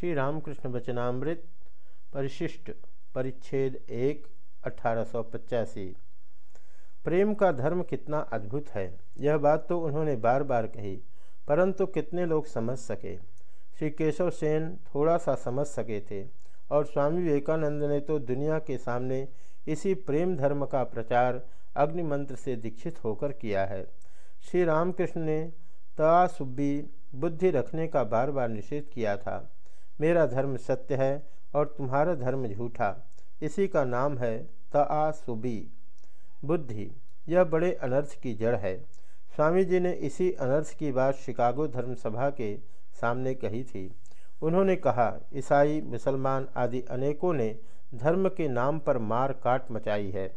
श्री रामकृष्ण वचनामृत, परिशिष्ट, परिच्छेद एक, अठारह प्रेम का धर्म कितना अद्भुत है। यह बात तो उन्होंने बार बार कही, परंतु कितने लोग समझ सके। श्री केशव सेन थोड़ा सा समझ सके थे, और स्वामी विवेकानंद ने तो दुनिया के सामने इसी प्रेम धर्म का प्रचार अग्निमंत्र से दीक्षित होकर किया है। श्री रामकृष्ण ने तआसुब्बी बुद्धि रखने का बार बार निषेध किया था। मेरा धर्म सत्य है और तुम्हारा धर्म झूठा। इसी का नाम है तआसुबी। बुद्धि, यह बड़े अनर्थ की जड़ है। स्वामी जी ने इसी अनर्थ की बात शिकागो धर्म सभा के सामने कही थी। उन्होंने कहा, ईसाई, मुसलमान आदि अनेकों ने धर्म के नाम पर मार काट मचाई है।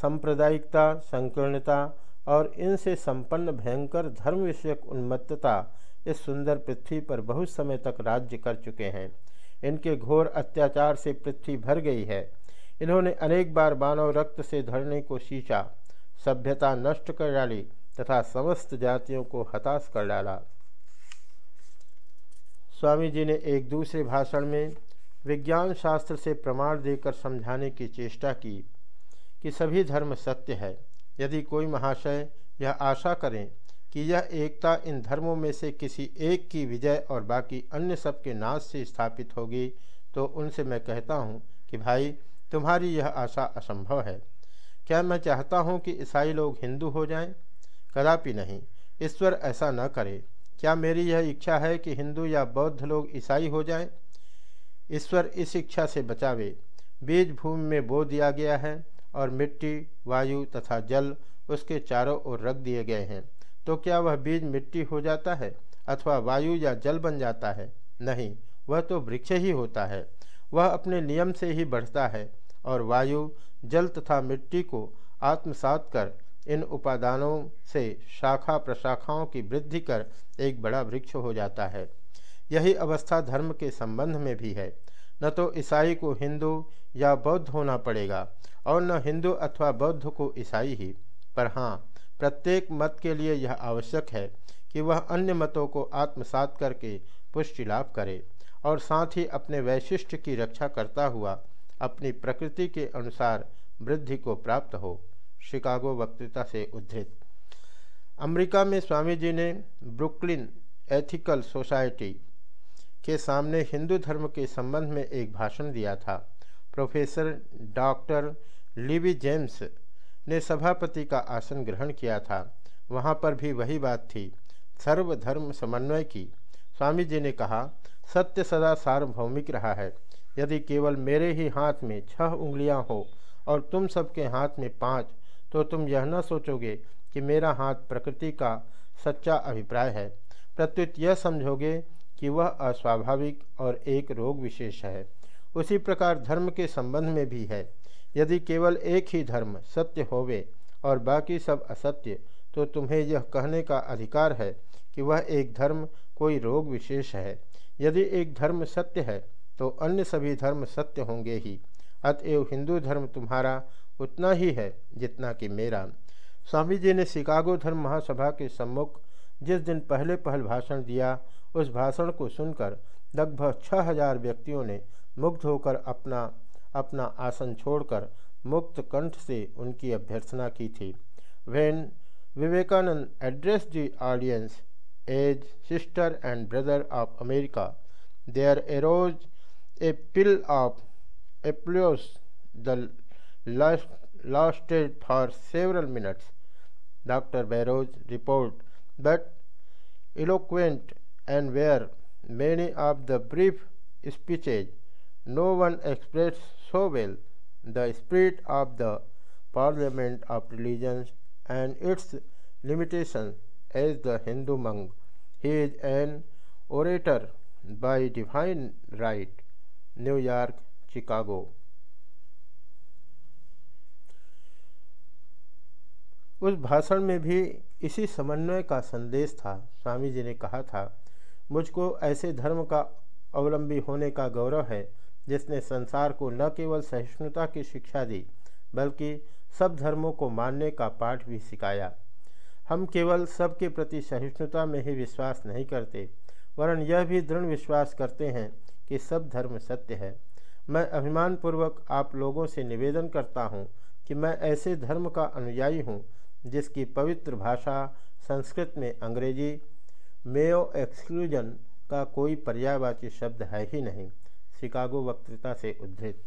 सांप्रदायिकता, संकीर्णता और इनसे संपन्न भयंकर धर्म विषयक उन्मत्तता इस सुंदर पृथ्वी पर बहुत समय तक राज्य कर चुके हैं। इनके घोर अत्याचार से पृथ्वी भर गई है। इन्होंने अनेक बार मानव रक्त से धरने को सींचा, सभ्यता नष्ट कर डाली तथा समस्त जातियों को हताश कर डाला। स्वामी जी ने एक दूसरे भाषण में विज्ञान शास्त्र से प्रमाण देकर समझाने की चेष्टा की कि सभी धर्म सत्य है। यदि कोई महाशय यह आशा करें कि यह एकता इन धर्मों में से किसी एक की विजय और बाकी अन्य सब के नाश से स्थापित होगी। तो उनसे मैं कहता हूँ कि भाई, तुम्हारी यह आशा असंभव है। क्या मैं चाहता हूँ कि ईसाई लोग हिंदू हो जाएँ? कदापि नहीं। ईश्वर ऐसा न करे। क्या मेरी यह इच्छा है कि हिंदू या बौद्ध लोग ईसाई हो जाएँ? ईश्वर इस इच्छा से बचावे। बीज भूमि में बो दिया गया है और मिट्टी, वायु तथा जल उसके चारों ओर रख दिए गए हैं। तो क्या वह बीज मिट्टी हो जाता है अथवा वायु या जल बन जाता है? नहीं, वह तो वृक्ष ही होता है। वह अपने नियम से ही बढ़ता है और वायु, जल तथा मिट्टी को आत्मसात कर इन उपादानों से शाखा प्रशाखाओं की वृद्धि कर एक बड़ा वृक्ष हो जाता है। यही अवस्था धर्म के संबंध में भी है। न तो ईसाई को हिंदू या बौद्ध होना पड़ेगा और न हिंदू अथवा बौद्ध को ईसाई ही। पर हाँ प्रत्येक मत के लिए यह आवश्यक है कि वह अन्य मतों को आत्मसात करके पुष्टि लाभ करे और साथ ही अपने वैशिष्ट की रक्षा करता हुआ अपनी प्रकृति के अनुसार वृद्धि को प्राप्त हो। शिकागो वक्तृता से उद्धृत। अमेरिका में स्वामी जी ने ब्रुकलिन एथिकल सोसाइटी के सामने हिंदू धर्म के संबंध में एक भाषण दिया था। प्रोफेसर डॉक्टर लिवी जेम्स ने सभापति का आसन ग्रहण किया था। वहाँ पर भी वही बात थी। सर्वधर्म समन्वय की। स्वामी जी ने कहा, सत्य सदा सार्वभौमिक रहा है। यदि केवल मेरे ही हाथ में छह उंगलियाँ हो और तुम सबके हाथ में पाँच तो तुम यह न सोचोगे कि मेरा हाथ प्रकृति का सच्चा अभिप्राय है। प्रत्युत यह समझोगे कि वह अस्वाभाविक और एक रोग विशेष है। उसी प्रकार धर्म के संबंध में भी है। यदि केवल एक ही धर्म सत्य होवे और बाकी सब असत्य तो तुम्हें यह कहने का अधिकार है कि वह एक धर्म कोई रोग विशेष है। यदि एक धर्म सत्य है तो अन्य सभी धर्म सत्य होंगे ही। अतएव हिंदू धर्म तुम्हारा उतना ही है जितना कि मेरा। स्वामी जी ने शिकागो धर्म महासभा के सम्मुख जिस दिन पहले पहल भाषण दिया, उस भाषण को सुनकर लगभग छह हज़ार व्यक्तियों ने मुग्ध होकर अपना अपना आसन छोड़कर मुक्त कंठ से उनकी अभ्यर्थना की थी। When Vivekananda address the audience as sister and brother of America they are arose a peal of applause the lasted for several minutes doctor Barrows report but eloquent and were many of the brief speeches no one express so well the spirit of the Parliament of Religions and its limitations as the Hindu monk. He is an orator by divine right. New York, Chicago. उस भाषण में भी इसी समन्वय का संदेश था स्वामी जी ने कहा था मुझको ऐसे धर्म का अवलंबी होने का गौरव है जिसने संसार को न केवल सहिष्णुता की शिक्षा दी, बल्कि सब धर्मों को मानने का पाठ भी सिखाया। हम केवल सबके प्रति सहिष्णुता में ही विश्वास नहीं करते, वरन यह भी दृढ़ विश्वास करते हैं कि सब धर्म सत्य है। मैं अभिमानपूर्वक आप लोगों से निवेदन करता हूँ कि मैं ऐसे धर्म का अनुयायी हूँ, जिसकी पवित्र भाषा, संस्कृत में अंग्रेज़ी, मेयो एक्सक्लूजन का कोई पर्यायवाची शब्द है ही नहीं। शिकागो वक्तृता से उद्धृत।